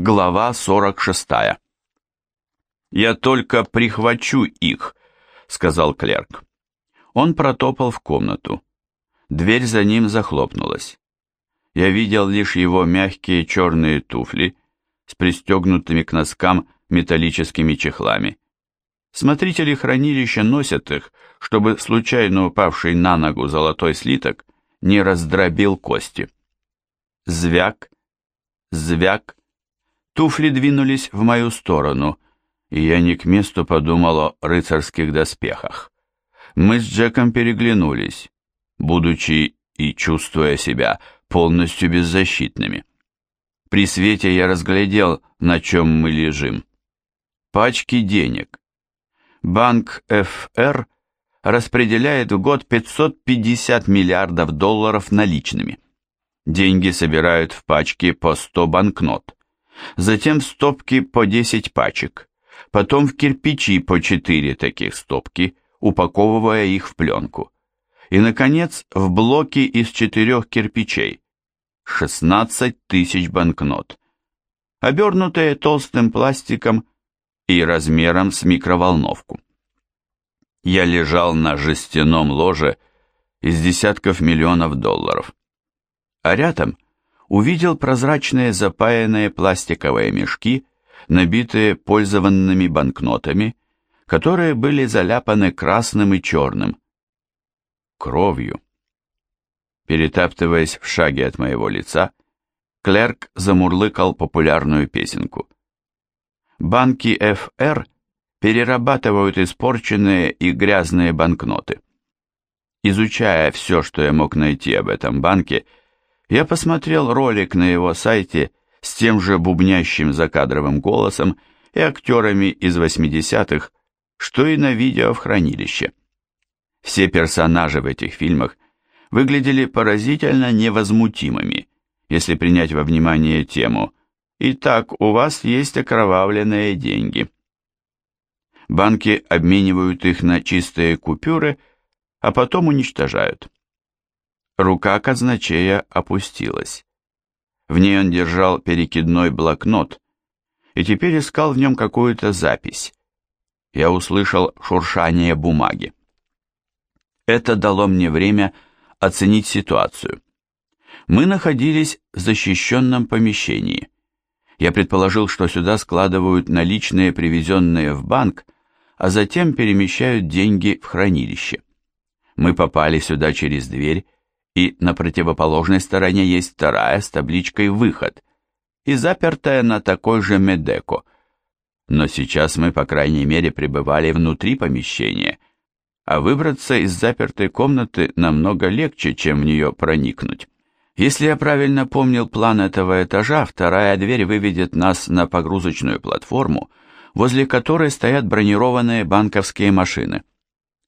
Глава 46. «Я только прихвачу их», — сказал клерк. Он протопал в комнату. Дверь за ним захлопнулась. Я видел лишь его мягкие черные туфли с пристегнутыми к носкам металлическими чехлами. Смотрители хранилища носят их, чтобы случайно упавший на ногу золотой слиток не раздробил кости. Звяк, звяк, Туфли двинулись в мою сторону, и я не к месту подумал о рыцарских доспехах. Мы с Джеком переглянулись, будучи и чувствуя себя полностью беззащитными. При свете я разглядел, на чем мы лежим. Пачки денег. Банк ФР распределяет в год 550 миллиардов долларов наличными. Деньги собирают в пачки по 100 банкнот затем в стопки по 10 пачек, потом в кирпичи по 4 таких стопки, упаковывая их в пленку. И, наконец, в блоки из четырех кирпичей. 16 тысяч банкнот, обернутые толстым пластиком и размером с микроволновку. Я лежал на жестяном ложе из десятков миллионов долларов. А рядом – увидел прозрачные запаянные пластиковые мешки, набитые пользованными банкнотами, которые были заляпаны красным и черным. Кровью. Перетаптываясь в шаге от моего лица, клерк замурлыкал популярную песенку. Банки ФР перерабатывают испорченные и грязные банкноты. Изучая все, что я мог найти об этом банке, я посмотрел ролик на его сайте с тем же бубнящим закадровым голосом и актерами из 80-х, что и на видео в хранилище. Все персонажи в этих фильмах выглядели поразительно невозмутимыми, если принять во внимание тему «Итак, у вас есть окровавленные деньги». Банки обменивают их на чистые купюры, а потом уничтожают. Рука казначея опустилась. В ней он держал перекидной блокнот и теперь искал в нем какую-то запись. Я услышал шуршание бумаги. Это дало мне время оценить ситуацию. Мы находились в защищенном помещении. Я предположил, что сюда складывают наличные, привезенные в банк, а затем перемещают деньги в хранилище. Мы попали сюда через дверь и на противоположной стороне есть вторая с табличкой «Выход» и запертая на такой же Медеко. Но сейчас мы, по крайней мере, пребывали внутри помещения, а выбраться из запертой комнаты намного легче, чем в нее проникнуть. Если я правильно помнил план этого этажа, вторая дверь выведет нас на погрузочную платформу, возле которой стоят бронированные банковские машины.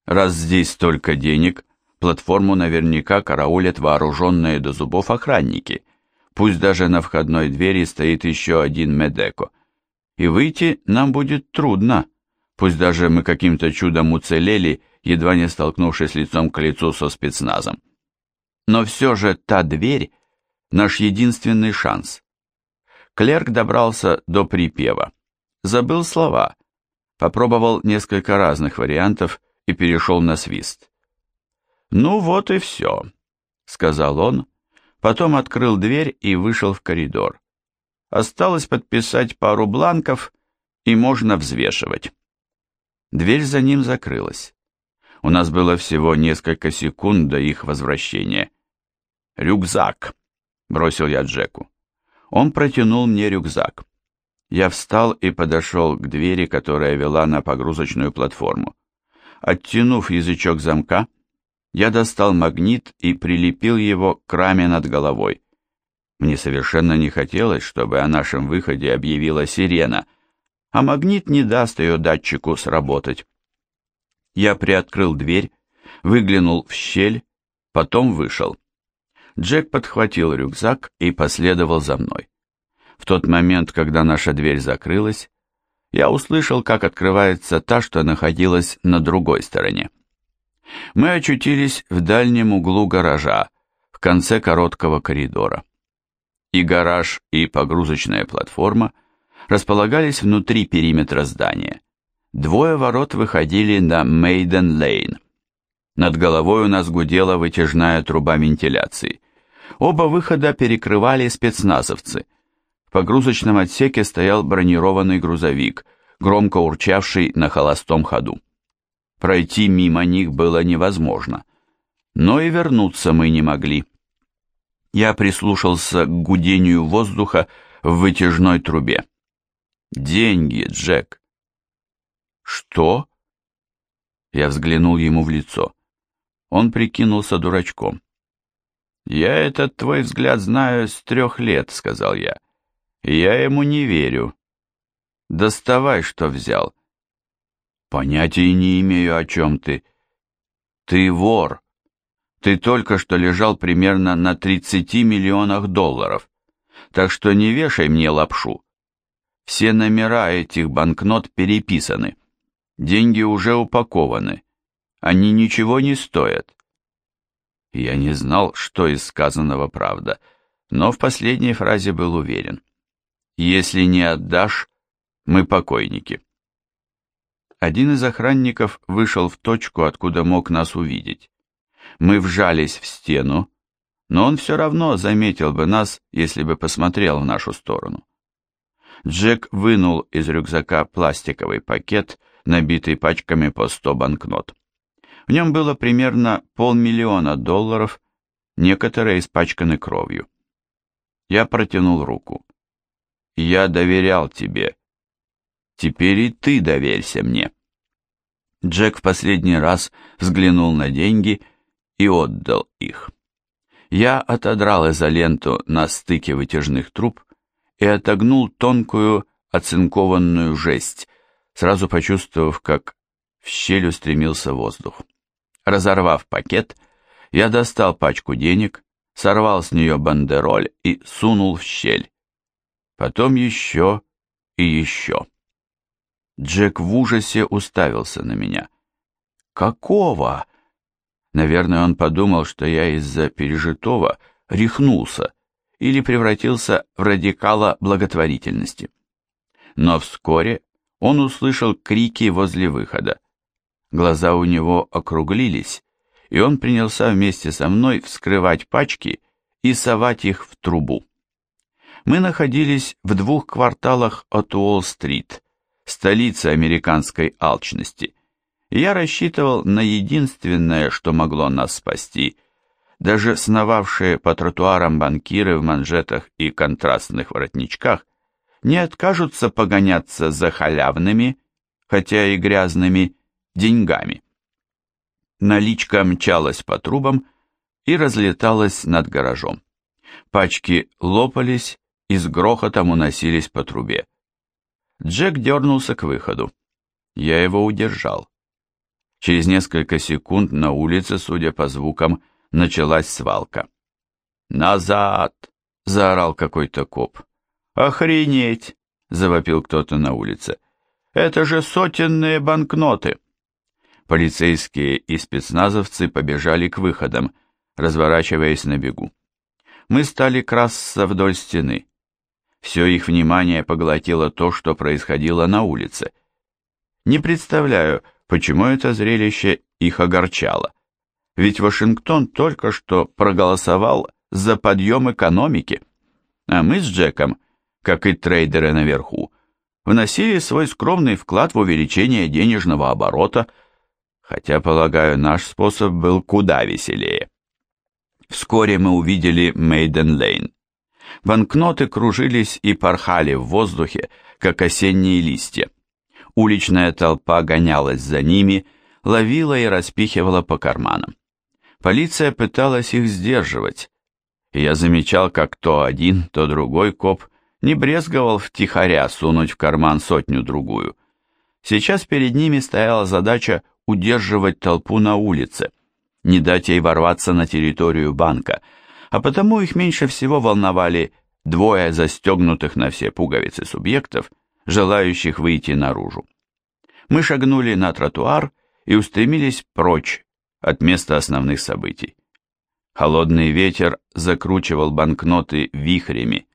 Раз здесь столько денег, Платформу наверняка караулят вооруженные до зубов охранники, пусть даже на входной двери стоит еще один Медеко. И выйти нам будет трудно, пусть даже мы каким-то чудом уцелели, едва не столкнувшись лицом к лицу со спецназом. Но все же та дверь — наш единственный шанс. Клерк добрался до припева, забыл слова, попробовал несколько разных вариантов и перешел на свист. «Ну вот и все», — сказал он, потом открыл дверь и вышел в коридор. Осталось подписать пару бланков, и можно взвешивать. Дверь за ним закрылась. У нас было всего несколько секунд до их возвращения. «Рюкзак», — бросил я Джеку. Он протянул мне рюкзак. Я встал и подошел к двери, которая вела на погрузочную платформу. Оттянув язычок замка, я достал магнит и прилепил его к раме над головой. Мне совершенно не хотелось, чтобы о нашем выходе объявила сирена, а магнит не даст ее датчику сработать. Я приоткрыл дверь, выглянул в щель, потом вышел. Джек подхватил рюкзак и последовал за мной. В тот момент, когда наша дверь закрылась, я услышал, как открывается та, что находилась на другой стороне мы очутились в дальнем углу гаража, в конце короткого коридора. И гараж, и погрузочная платформа располагались внутри периметра здания. Двое ворот выходили на Мейден-Лейн. Над головой у нас гудела вытяжная труба вентиляции. Оба выхода перекрывали спецназовцы. В погрузочном отсеке стоял бронированный грузовик, громко урчавший на холостом ходу. Пройти мимо них было невозможно. Но и вернуться мы не могли. Я прислушался к гудению воздуха в вытяжной трубе. «Деньги, Джек!» «Что?» Я взглянул ему в лицо. Он прикинулся дурачком. «Я этот твой взгляд знаю с трех лет», — сказал я. «Я ему не верю. Доставай, что взял». «Понятия не имею, о чем ты». «Ты вор. Ты только что лежал примерно на 30 миллионах долларов. Так что не вешай мне лапшу. Все номера этих банкнот переписаны. Деньги уже упакованы. Они ничего не стоят. Я не знал, что из сказанного правда, но в последней фразе был уверен. Если не отдашь, мы покойники. Один из охранников вышел в точку, откуда мог нас увидеть. Мы вжались в стену, но он все равно заметил бы нас, если бы посмотрел в нашу сторону. Джек вынул из рюкзака пластиковый пакет, набитый пачками по сто банкнот. В нем было примерно полмиллиона долларов, некоторые испачканы кровью. Я протянул руку. «Я доверял тебе. Теперь и ты доверься мне». Джек в последний раз взглянул на деньги и отдал их. Я отодрал изоленту на стыке вытяжных труб и отогнул тонкую оцинкованную жесть, сразу почувствовав, как в щель устремился воздух. Разорвав пакет, я достал пачку денег, сорвал с нее бандероль и сунул в щель. Потом еще и еще. Джек в ужасе уставился на меня. «Какого?» Наверное, он подумал, что я из-за пережитого рехнулся или превратился в радикала благотворительности. Но вскоре он услышал крики возле выхода. Глаза у него округлились, и он принялся вместе со мной вскрывать пачки и совать их в трубу. Мы находились в двух кварталах от Уолл-стрит, столицы американской алчности, я рассчитывал на единственное, что могло нас спасти. Даже сновавшие по тротуарам банкиры в манжетах и контрастных воротничках не откажутся погоняться за халявными, хотя и грязными, деньгами. Наличка мчалась по трубам и разлеталась над гаражом. Пачки лопались и с грохотом уносились по трубе. Джек дернулся к выходу. Я его удержал. Через несколько секунд на улице, судя по звукам, началась свалка. «Назад!» — заорал какой-то коп. «Охренеть!» — завопил кто-то на улице. «Это же сотенные банкноты!» Полицейские и спецназовцы побежали к выходам, разворачиваясь на бегу. Мы стали красться вдоль стены. Все их внимание поглотило то, что происходило на улице. Не представляю, почему это зрелище их огорчало. Ведь Вашингтон только что проголосовал за подъем экономики, а мы с Джеком, как и трейдеры наверху, вносили свой скромный вклад в увеличение денежного оборота – хотя, полагаю, наш способ был куда веселее. Вскоре мы увидели Мейден-Лейн. Банкноты кружились и порхали в воздухе, как осенние листья. Уличная толпа гонялась за ними, ловила и распихивала по карманам. Полиция пыталась их сдерживать, я замечал, как то один, то другой коп не брезговал втихаря сунуть в карман сотню-другую. Сейчас перед ними стояла задача удерживать толпу на улице, не дать ей ворваться на территорию банка, а потому их меньше всего волновали двое застегнутых на все пуговицы субъектов, желающих выйти наружу. Мы шагнули на тротуар и устремились прочь от места основных событий. Холодный ветер закручивал банкноты вихрями,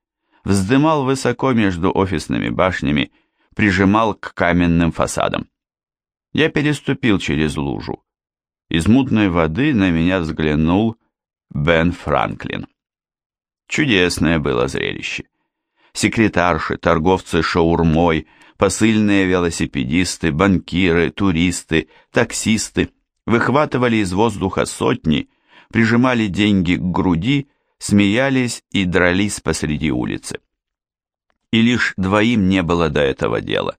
вздымал высоко между офисными башнями, прижимал к каменным фасадам. Я переступил через лужу. Из мутной воды на меня взглянул Бен Франклин. Чудесное было зрелище. Секретарши, торговцы шаурмой, посыльные велосипедисты, банкиры, туристы, таксисты выхватывали из воздуха сотни, прижимали деньги к груди, смеялись и дрались посреди улицы. И лишь двоим не было до этого дела.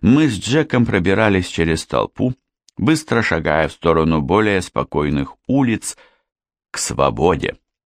Мы с Джеком пробирались через толпу, быстро шагая в сторону более спокойных улиц, к свободе.